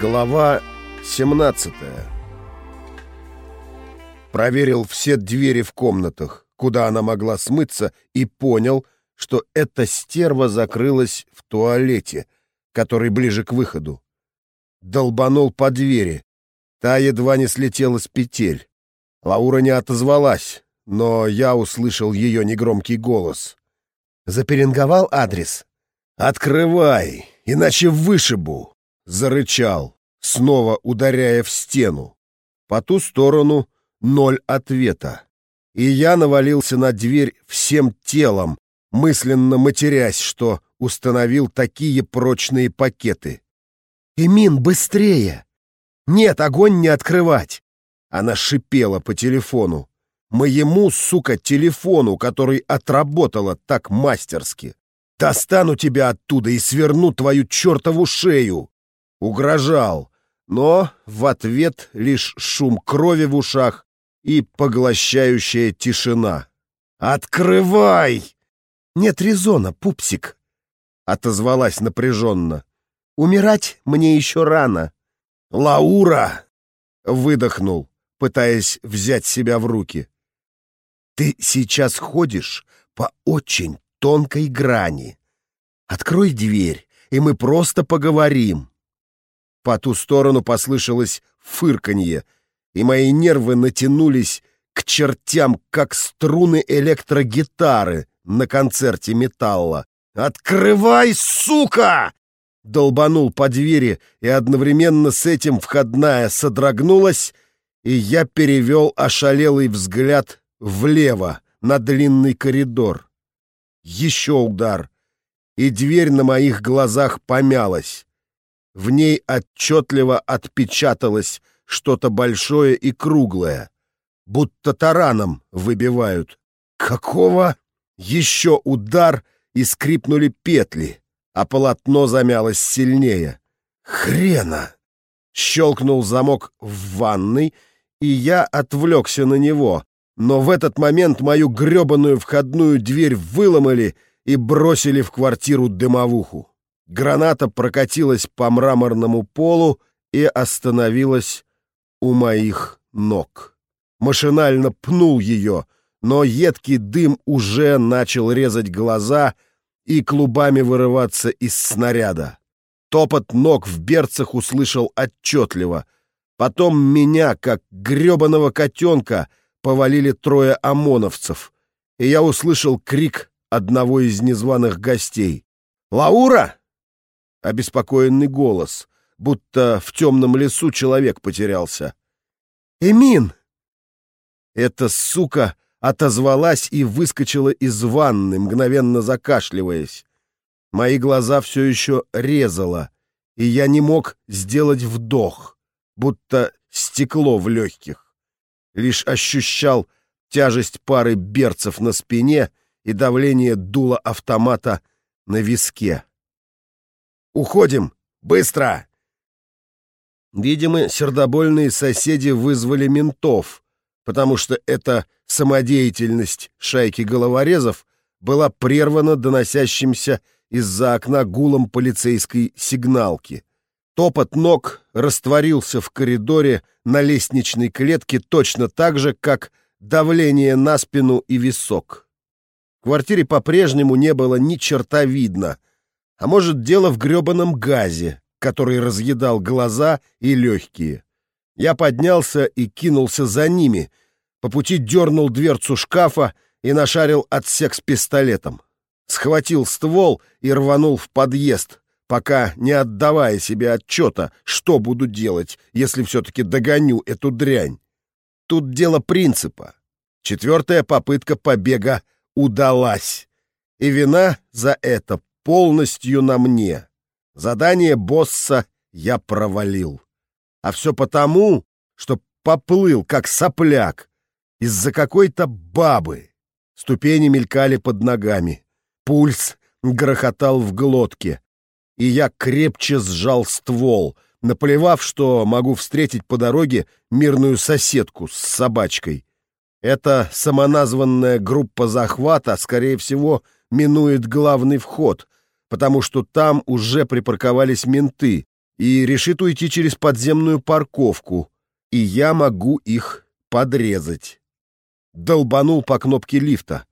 Глава 17 Проверил все двери в комнатах, куда она могла смыться, и понял, что эта стерва закрылась в туалете, который ближе к выходу. Долбанул по двери. Та едва не слетела с петель. Лаура не отозвалась, но я услышал ее негромкий голос. «Заперинговал адрес?» «Открывай, иначе вышибу!» Зарычал, снова ударяя в стену. По ту сторону ноль ответа. И я навалился на дверь всем телом, мысленно матерясь, что установил такие прочные пакеты. «Эмин, быстрее!» «Нет, огонь не открывать!» Она шипела по телефону. Моему, сука, телефону, который отработала так мастерски. Достану тебя оттуда и сверну твою чертову шею угрожал, но в ответ лишь шум крови в ушах и поглощающая тишина. «Открывай!» «Нет резона, пупсик!» — отозвалась напряженно. «Умирать мне еще рано». «Лаура!» — выдохнул, пытаясь взять себя в руки. «Ты сейчас ходишь по очень тонкой грани. Открой дверь, и мы просто поговорим». По ту сторону послышалось фырканье, и мои нервы натянулись к чертям, как струны электрогитары на концерте металла. «Открывай, сука!» Долбанул по двери, и одновременно с этим входная содрогнулась, и я перевел ошалелый взгляд влево, на длинный коридор. Еще удар, и дверь на моих глазах помялась. В ней отчетливо отпечаталось что-то большое и круглое, будто тараном выбивают. Какого? Еще удар, и скрипнули петли, а полотно замялось сильнее. Хрена! Щелкнул замок в ванной, и я отвлекся на него, но в этот момент мою гребаную входную дверь выломали и бросили в квартиру дымовуху. Граната прокатилась по мраморному полу и остановилась у моих ног. Машинально пнул ее, но едкий дым уже начал резать глаза и клубами вырываться из снаряда. Топот ног в берцах услышал отчетливо. Потом меня, как гребаного котенка, повалили трое ОМОНовцев, и я услышал крик одного из незваных гостей. «Лаура!» Обеспокоенный голос, будто в темном лесу человек потерялся. «Эмин!» Эта сука отозвалась и выскочила из ванны, мгновенно закашливаясь. Мои глаза все еще резало, и я не мог сделать вдох, будто стекло в легких. Лишь ощущал тяжесть пары берцев на спине и давление дула автомата на виске. Уходим! Быстро!» Видимо, сердобольные соседи вызвали ментов, потому что эта самодеятельность шайки головорезов была прервана доносящимся из-за окна гулом полицейской сигналки. Топот ног растворился в коридоре на лестничной клетке точно так же, как давление на спину и висок. В квартире по-прежнему не было ни черта видно — а может, дело в грёбаном газе, который разъедал глаза и легкие. Я поднялся и кинулся за ними, по пути дернул дверцу шкафа и нашарил отсек с пистолетом. Схватил ствол и рванул в подъезд, пока не отдавая себе отчета, что буду делать, если все-таки догоню эту дрянь. Тут дело принципа. Четвертая попытка побега удалась. И вина за это полностью на мне. Задание босса я провалил. А все потому, что поплыл, как сопляк, из-за какой-то бабы. Ступени мелькали под ногами. Пульс грохотал в глотке. И я крепче сжал ствол, наплевав, что могу встретить по дороге мирную соседку с собачкой. Эта самоназванная группа захвата, скорее всего, минует главный вход, потому что там уже припарковались менты, и решит уйти через подземную парковку, и я могу их подрезать. Долбанул по кнопке лифта.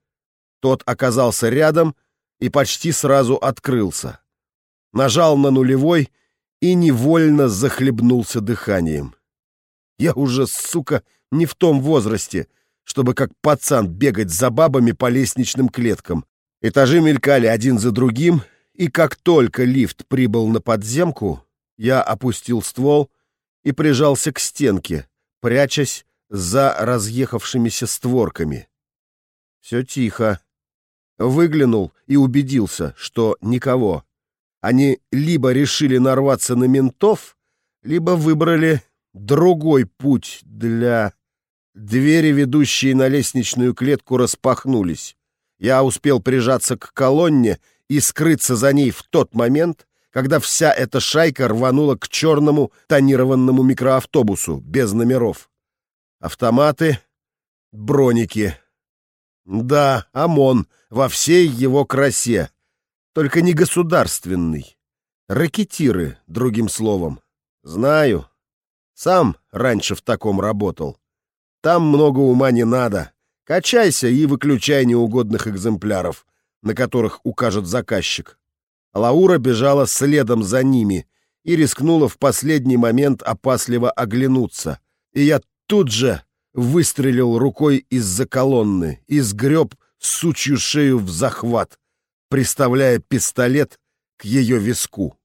Тот оказался рядом и почти сразу открылся. Нажал на нулевой и невольно захлебнулся дыханием. Я уже, сука, не в том возрасте, чтобы как пацан бегать за бабами по лестничным клеткам. Этажи мелькали один за другим, и как только лифт прибыл на подземку, я опустил ствол и прижался к стенке, прячась за разъехавшимися створками. Все тихо. Выглянул и убедился, что никого. Они либо решили нарваться на ментов, либо выбрали другой путь для... Двери, ведущие на лестничную клетку, распахнулись. Я успел прижаться к колонне и скрыться за ней в тот момент, когда вся эта шайка рванула к черному тонированному микроавтобусу без номеров. Автоматы, броники. Да, ОМОН во всей его красе, только не государственный. Ракетиры, другим словом. Знаю. Сам раньше в таком работал. Там много ума не надо. Качайся и выключай неугодных экземпляров, на которых укажет заказчик. Лаура бежала следом за ними и рискнула в последний момент опасливо оглянуться. И я тут же выстрелил рукой из-за колонны и сгреб сучью шею в захват, приставляя пистолет к ее виску.